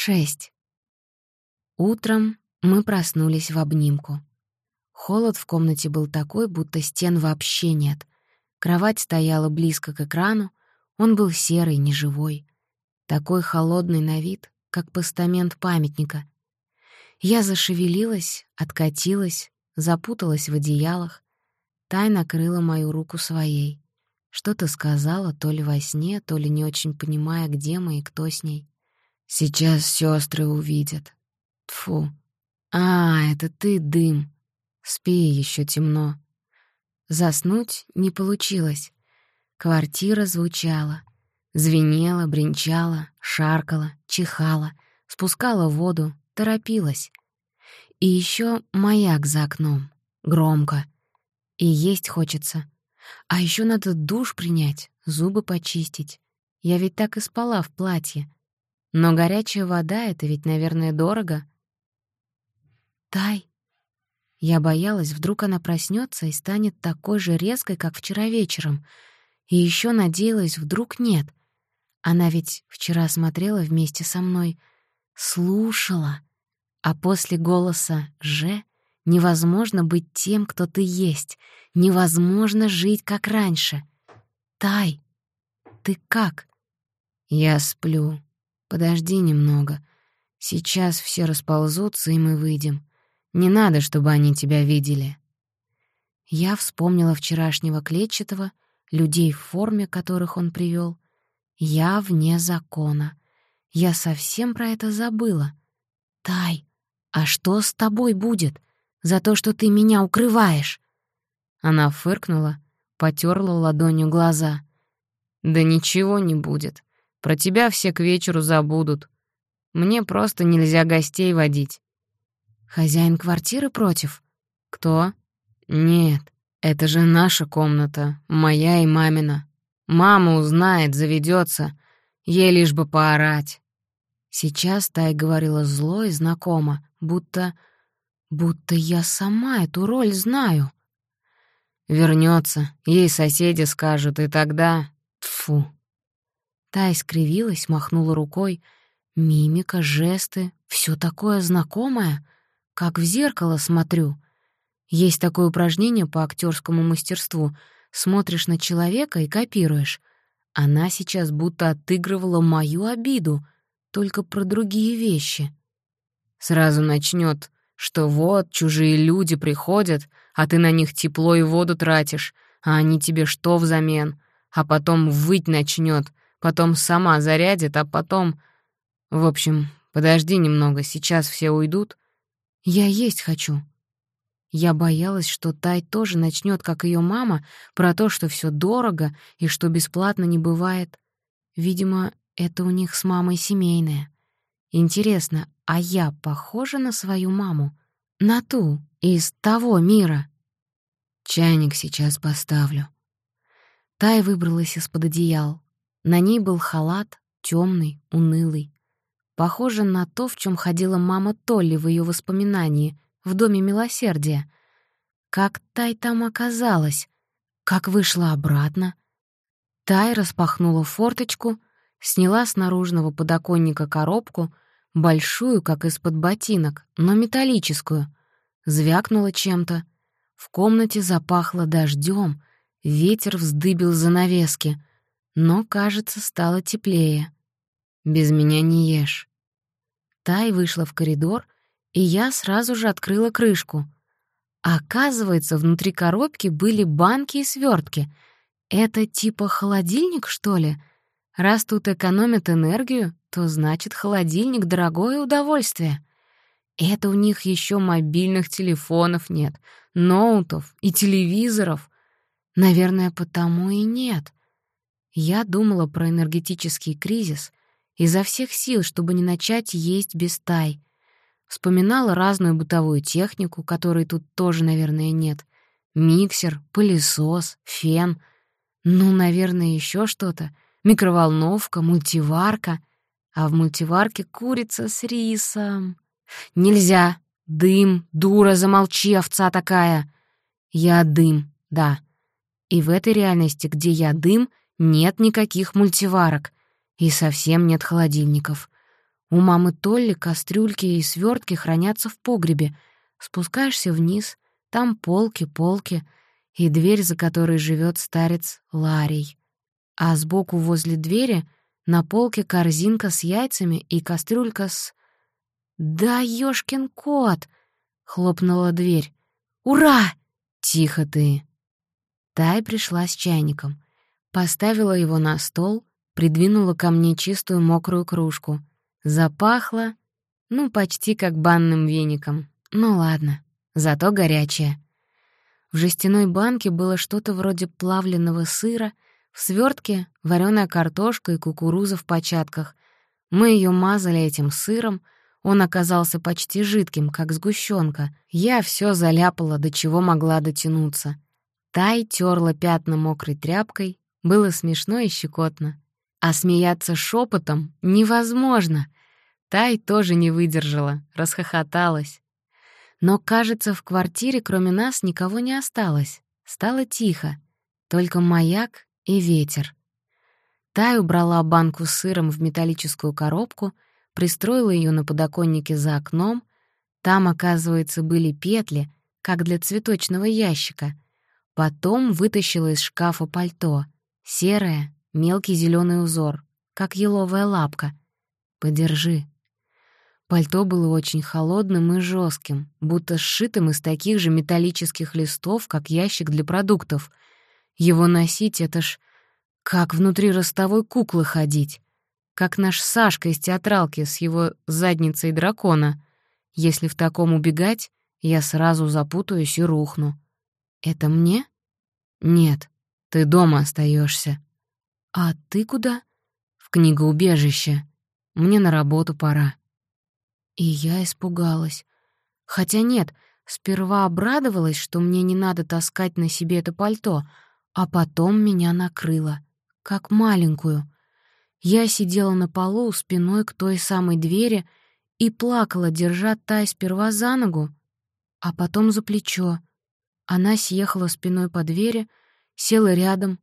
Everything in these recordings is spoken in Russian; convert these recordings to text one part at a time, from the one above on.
Шесть. Утром мы проснулись в обнимку. Холод в комнате был такой, будто стен вообще нет. Кровать стояла близко к экрану, он был серый, неживой. Такой холодный на вид, как постамент памятника. Я зашевелилась, откатилась, запуталась в одеялах. Тай накрыла мою руку своей. Что-то сказала, то ли во сне, то ли не очень понимая, где мы и кто с ней. Сейчас сестры увидят. Тфу. А, это ты, дым. Спи, еще темно. Заснуть не получилось. Квартира звучала. Звенела, бренчала, шаркала, чихала, спускала воду, торопилась. И еще маяк за окном. Громко. И есть хочется. А еще надо душ принять, зубы почистить. Я ведь так и спала в платье. Но горячая вода — это ведь, наверное, дорого. Тай. Я боялась, вдруг она проснется и станет такой же резкой, как вчера вечером. И еще надеялась, вдруг нет. Она ведь вчера смотрела вместе со мной, слушала. А после голоса «Ж» невозможно быть тем, кто ты есть. Невозможно жить, как раньше. Тай, ты как? Я сплю. Подожди немного. Сейчас все расползутся, и мы выйдем. Не надо, чтобы они тебя видели. Я вспомнила вчерашнего клетчатого, людей в форме, которых он привел. Я вне закона. Я совсем про это забыла. Тай, а что с тобой будет за то, что ты меня укрываешь? Она фыркнула, потерла ладонью глаза. Да ничего не будет. Про тебя все к вечеру забудут. Мне просто нельзя гостей водить». «Хозяин квартиры против?» «Кто?» «Нет, это же наша комната, моя и мамина. Мама узнает, заведется, ей лишь бы поорать». Сейчас Тай говорила зло и знакомо, будто... будто я сама эту роль знаю. Вернется, ей соседи скажут, и тогда... Тфу. Та искривилась, махнула рукой. Мимика, жесты — все такое знакомое, как в зеркало смотрю. Есть такое упражнение по актерскому мастерству. Смотришь на человека и копируешь. Она сейчас будто отыгрывала мою обиду, только про другие вещи. Сразу начнет, что вот чужие люди приходят, а ты на них тепло и воду тратишь, а они тебе что взамен? А потом выть начнет, потом сама зарядит, а потом... В общем, подожди немного, сейчас все уйдут. Я есть хочу. Я боялась, что Тай тоже начнет, как ее мама, про то, что все дорого и что бесплатно не бывает. Видимо, это у них с мамой семейное. Интересно, а я похожа на свою маму? На ту, из того мира? Чайник сейчас поставлю. Тай выбралась из-под одеял. На ней был халат, темный, унылый. Похоже на то, в чем ходила мама Толли в ее воспоминании, в Доме Милосердия. Как Тай там оказалась? Как вышла обратно? Тай распахнула форточку, сняла с наружного подоконника коробку, большую, как из-под ботинок, но металлическую, звякнула чем-то. В комнате запахло дождем, ветер вздыбил занавески — но, кажется, стало теплее. «Без меня не ешь». Тай вышла в коридор, и я сразу же открыла крышку. Оказывается, внутри коробки были банки и свертки. Это типа холодильник, что ли? Раз тут экономят энергию, то значит холодильник — дорогое удовольствие. Это у них еще мобильных телефонов нет, ноутов и телевизоров. Наверное, потому и нет. Я думала про энергетический кризис изо всех сил, чтобы не начать есть без тай. Вспоминала разную бытовую технику, которой тут тоже, наверное, нет. Миксер, пылесос, фен. Ну, наверное, еще что-то. Микроволновка, мультиварка. А в мультиварке курица с рисом. Нельзя. Дым, дура, замолчи, овца такая. Я дым, да. И в этой реальности, где я дым, нет никаких мультиварок и совсем нет холодильников. У мамы Толли кастрюльки и свертки хранятся в погребе. Спускаешься вниз, там полки, полки и дверь, за которой живет старец Ларий. А сбоку возле двери на полке корзинка с яйцами и кастрюлька с... «Да ёшкин кот!» — хлопнула дверь. «Ура!» «Тихо ты!» Тай пришла с чайником. Поставила его на стол, придвинула ко мне чистую мокрую кружку. Запахло, ну, почти как банным веником. Ну ладно, зато горячее. В жестяной банке было что-то вроде плавленного сыра, в свертке вареная картошка и кукуруза в початках. Мы ее мазали этим сыром, он оказался почти жидким, как сгущенка. Я все заляпала, до чего могла дотянуться. Тай терла пятна мокрой тряпкой, было смешно и щекотно. А смеяться шепотом невозможно. Тай тоже не выдержала, расхохоталась. Но, кажется, в квартире кроме нас никого не осталось. Стало тихо, только маяк и ветер. Тай убрала банку с сыром в металлическую коробку, пристроила ее на подоконнике за окном. Там, оказывается, были петли, как для цветочного ящика. Потом вытащила из шкафа пальто, серое, мелкий зеленый узор, как еловая лапка. «Подержи». Пальто было очень холодным и жестким, будто сшитым из таких же металлических листов, как ящик для продуктов. Его носить — это ж как внутри ростовой куклы ходить. Как наш Сашка из театралки с его задницей дракона. Если в таком убегать, я сразу запутаюсь и рухну. Это мне? Нет, ты дома остаешься. «А ты куда?» «В книгоубежище. Мне на работу пора». И я испугалась. Хотя нет, сперва обрадовалась, что мне не надо таскать на себе это пальто, а потом меня накрыло, как маленькую. Я сидела на полу спиной к той самой двери и плакала, держа Тай сперва за ногу, а потом за плечо. Она съехала спиной по двери, села рядом,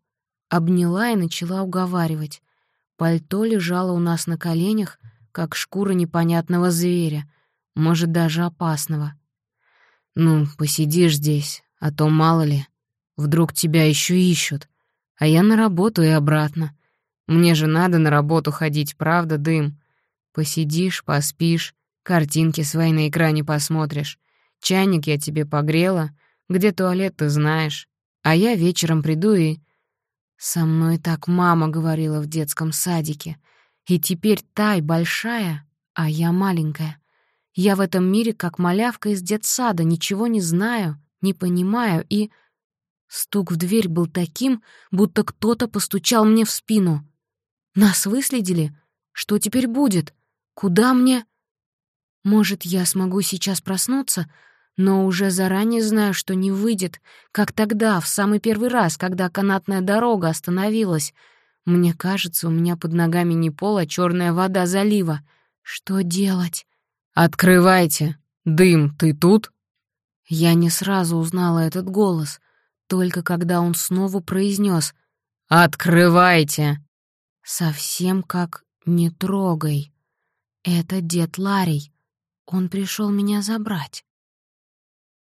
обняла и начала уговаривать. Пальто лежало у нас на коленях, как шкура непонятного зверя, может, даже опасного. «Ну, посидишь здесь, а то мало ли. Вдруг тебя еще ищут. А я на работу и обратно. Мне же надо на работу ходить, правда, дым? Посидишь, поспишь, картинки свои на экране посмотришь. Чайник я тебе погрела, где туалет ты знаешь. А я вечером приду и со мной так мама говорила в детском садике. И теперь Тай большая, а я маленькая. Я в этом мире как малявка из детсада, ничего не знаю, не понимаю, и... Стук в дверь был таким, будто кто-то постучал мне в спину. Нас выследили? Что теперь будет? Куда мне? Может, я смогу сейчас проснуться, но уже заранее знаю, что не выйдет, как тогда, в самый первый раз, когда канатная дорога остановилась. Мне кажется, у меня под ногами не пол, а черная вода залива. Что делать? «Открывайте! Дым, ты тут?» Я не сразу узнала этот голос, только когда он снова произнес «Открывайте!» Совсем как «не трогай». Это дед Ларий. Он пришел меня забрать.